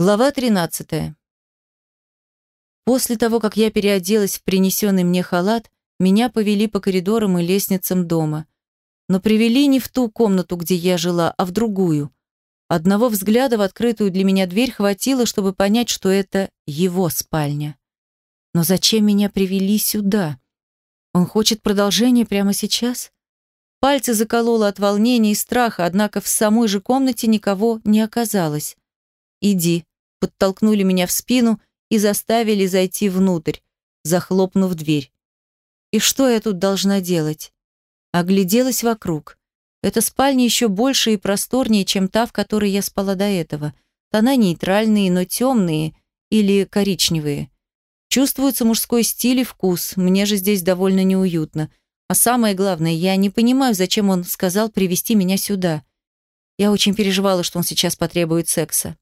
Глава 13. После того, как я переоделась в принесенный мне халат, меня повели по коридорам и лестницам дома. Но привели не в ту комнату, где я жила, а в другую. Одного взгляда в открытую для меня дверь хватило, чтобы понять, что это его спальня. Но зачем меня привели сюда? Он хочет продолжения прямо сейчас? Пальцы закололо от волнения и страха, однако в самой же комнате никого не оказалось. «Иди», подтолкнули меня в спину и заставили зайти внутрь, захлопнув дверь. И что я тут должна делать? Огляделась вокруг. Эта спальня еще больше и просторнее, чем та, в которой я спала до этого. Тона нейтральные, но темные или коричневые. Чувствуется мужской стиль и вкус, мне же здесь довольно неуютно. А самое главное, я не понимаю, зачем он сказал привести меня сюда. Я очень переживала, что он сейчас потребует секса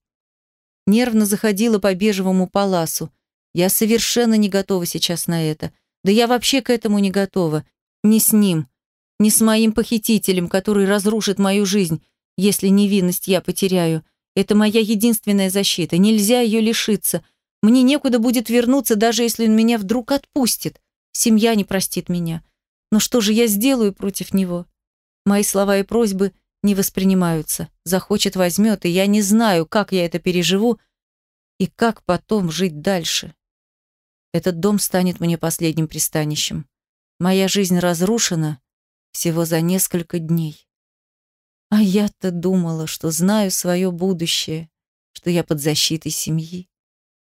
нервно заходила по бежевому паласу. Я совершенно не готова сейчас на это. Да я вообще к этому не готова. Не с ним. Не с моим похитителем, который разрушит мою жизнь, если невинность я потеряю. Это моя единственная защита. Нельзя ее лишиться. Мне некуда будет вернуться, даже если он меня вдруг отпустит. Семья не простит меня. Но что же я сделаю против него? Мои слова и просьбы – не воспринимаются. Захочет, возьмет, и я не знаю, как я это переживу и как потом жить дальше. Этот дом станет мне последним пристанищем. Моя жизнь разрушена всего за несколько дней. А я-то думала, что знаю свое будущее, что я под защитой семьи.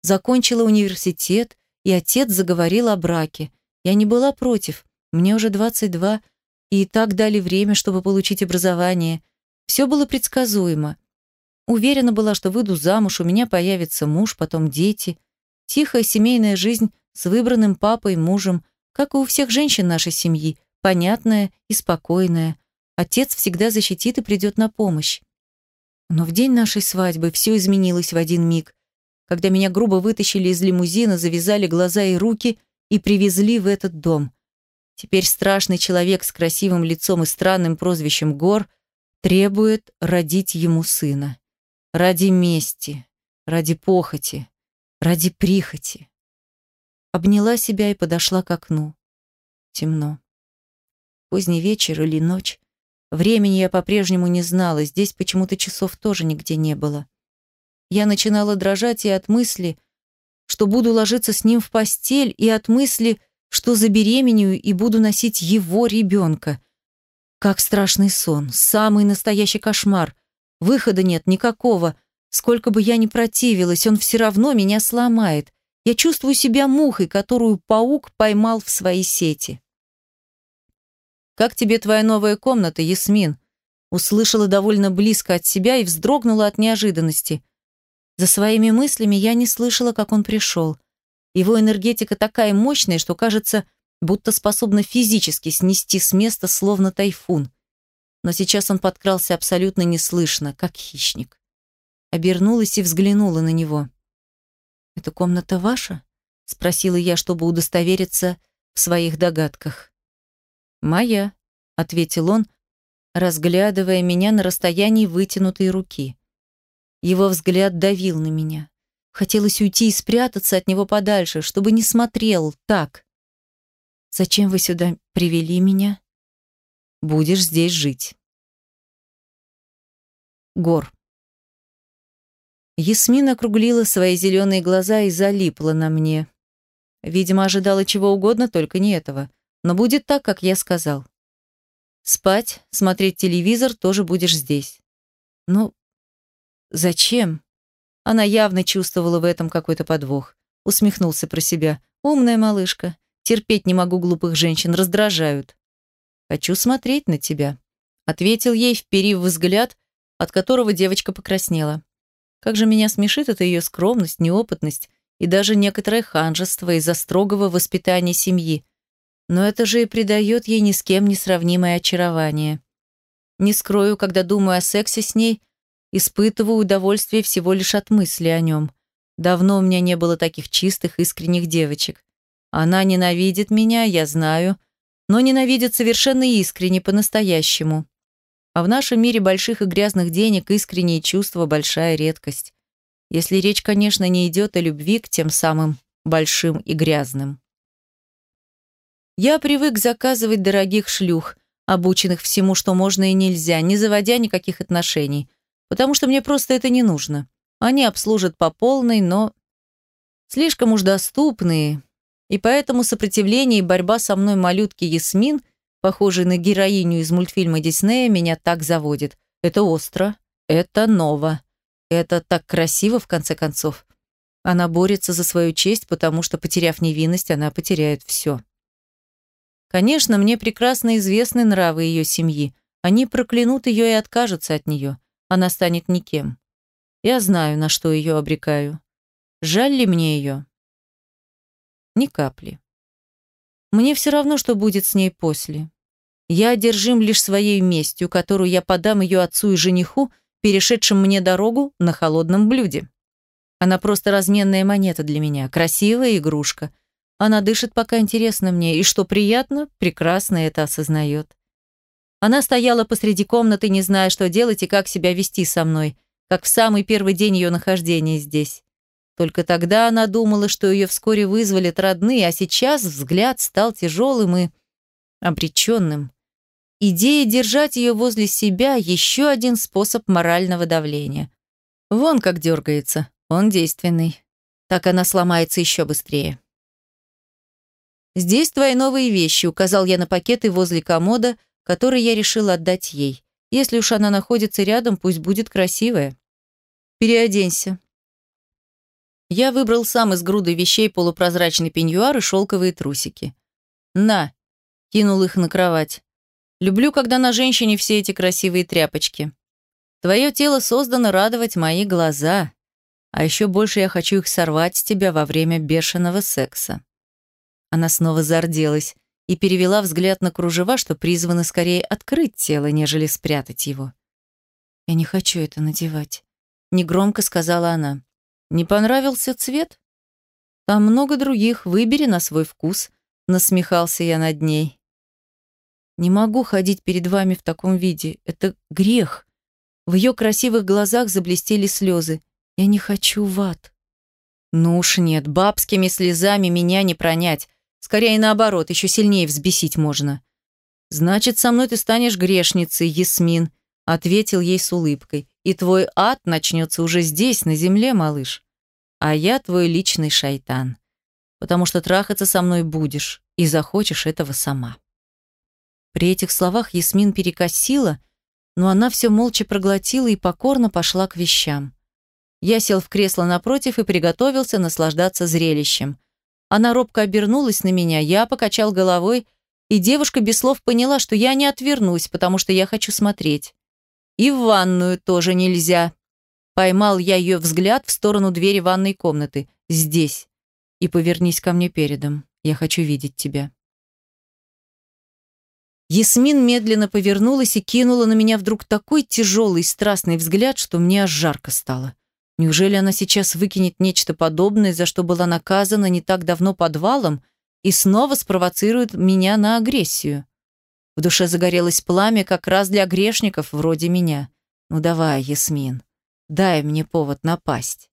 Закончила университет, и отец заговорил о браке. Я не была против, мне уже 22, и так дали время, чтобы получить образование. Все было предсказуемо. Уверена была, что выйду замуж, у меня появится муж, потом дети. Тихая семейная жизнь с выбранным папой, мужем, как и у всех женщин нашей семьи, понятная и спокойная. Отец всегда защитит и придет на помощь. Но в день нашей свадьбы все изменилось в один миг, когда меня грубо вытащили из лимузина, завязали глаза и руки и привезли в этот дом. Теперь страшный человек с красивым лицом и странным прозвищем Гор требует родить ему сына. Ради мести, ради похоти, ради прихоти. Обняла себя и подошла к окну. Темно. Поздний вечер или ночь. Времени я по-прежнему не знала, здесь почему-то часов тоже нигде не было. Я начинала дрожать и от мысли, что буду ложиться с ним в постель, и от мысли, что забеременею и буду носить его ребенка. Как страшный сон, самый настоящий кошмар. Выхода нет никакого. Сколько бы я ни противилась, он все равно меня сломает. Я чувствую себя мухой, которую паук поймал в свои сети. «Как тебе твоя новая комната, Ясмин?» Услышала довольно близко от себя и вздрогнула от неожиданности. За своими мыслями я не слышала, как он пришел. Его энергетика такая мощная, что кажется, будто способна физически снести с места, словно тайфун. Но сейчас он подкрался абсолютно неслышно, как хищник. Обернулась и взглянула на него. «Эта комната ваша?» — спросила я, чтобы удостовериться в своих догадках. «Моя», — ответил он, разглядывая меня на расстоянии вытянутой руки. Его взгляд давил на меня. Хотелось уйти и спрятаться от него подальше, чтобы не смотрел так. «Зачем вы сюда привели меня?» «Будешь здесь жить». Гор. Ясмин округлила свои зеленые глаза и залипла на мне. Видимо, ожидала чего угодно, только не этого. Но будет так, как я сказал. Спать, смотреть телевизор тоже будешь здесь. Ну, зачем? Она явно чувствовала в этом какой-то подвох. Усмехнулся про себя. «Умная малышка. Терпеть не могу глупых женщин, раздражают». «Хочу смотреть на тебя», — ответил ей, вперив взгляд, от которого девочка покраснела. Как же меня смешит эта ее скромность, неопытность и даже некоторое ханжество из-за строгого воспитания семьи. Но это же и придает ей ни с кем не сравнимое очарование. Не скрою, когда думаю о сексе с ней, Испытываю удовольствие всего лишь от мысли о нем. Давно у меня не было таких чистых, искренних девочек. Она ненавидит меня, я знаю, но ненавидит совершенно искренне, по-настоящему. А в нашем мире больших и грязных денег искренние чувства – большая редкость. Если речь, конечно, не идет о любви к тем самым большим и грязным. Я привык заказывать дорогих шлюх, обученных всему, что можно и нельзя, не заводя никаких отношений, потому что мне просто это не нужно. Они обслужат по полной, но слишком уж доступные, и поэтому сопротивление и борьба со мной малютки Ясмин, похожей на героиню из мультфильма Диснея, меня так заводит. Это остро, это ново, это так красиво, в конце концов. Она борется за свою честь, потому что, потеряв невинность, она потеряет все. Конечно, мне прекрасно известны нравы ее семьи. Они проклянут ее и откажутся от нее. Она станет никем. Я знаю, на что ее обрекаю. Жаль ли мне ее? Ни капли. Мне все равно, что будет с ней после. Я одержим лишь своей местью, которую я подам ее отцу и жениху, перешедшим мне дорогу на холодном блюде. Она просто разменная монета для меня, красивая игрушка. Она дышит пока интересно мне, и что приятно, прекрасно это осознает. Она стояла посреди комнаты, не зная, что делать и как себя вести со мной, как в самый первый день ее нахождения здесь. Только тогда она думала, что ее вскоре вызволят родные, а сейчас взгляд стал тяжелым и обреченным. Идея держать ее возле себя – еще один способ морального давления. Вон как дергается, он действенный. Так она сломается еще быстрее. «Здесь твои новые вещи», – указал я на пакеты возле комода, который я решил отдать ей. Если уж она находится рядом, пусть будет красивая. Переоденься. Я выбрал сам из груды вещей полупрозрачный пеньюар и шелковые трусики. «На!» – кинул их на кровать. «Люблю, когда на женщине все эти красивые тряпочки. Твое тело создано радовать мои глаза, а еще больше я хочу их сорвать с тебя во время бешеного секса». Она снова зарделась и перевела взгляд на кружева, что призваны скорее открыть тело, нежели спрятать его. «Я не хочу это надевать», негромко сказала она. Не понравился цвет? Там много других, выбери на свой вкус, насмехался я над ней. Не могу ходить перед вами в таком виде, это грех. В ее красивых глазах заблестели слезы. Я не хочу в ад. Ну уж нет, бабскими слезами меня не пронять. Скорее наоборот, еще сильнее взбесить можно. Значит, со мной ты станешь грешницей, Ясмин, ответил ей с улыбкой и твой ад начнется уже здесь, на земле, малыш. А я твой личный шайтан, потому что трахаться со мной будешь и захочешь этого сама». При этих словах Ясмин перекосила, но она все молча проглотила и покорно пошла к вещам. Я сел в кресло напротив и приготовился наслаждаться зрелищем. Она робко обернулась на меня, я покачал головой, и девушка без слов поняла, что я не отвернусь, потому что я хочу смотреть. И в ванную тоже нельзя. Поймал я ее взгляд в сторону двери ванной комнаты. Здесь. И повернись ко мне передом. Я хочу видеть тебя. Ясмин медленно повернулась и кинула на меня вдруг такой тяжелый страстный взгляд, что мне аж жарко стало. Неужели она сейчас выкинет нечто подобное, за что была наказана не так давно подвалом, и снова спровоцирует меня на агрессию? В душе загорелось пламя как раз для грешников вроде меня. Ну давай, Ясмин, дай мне повод напасть.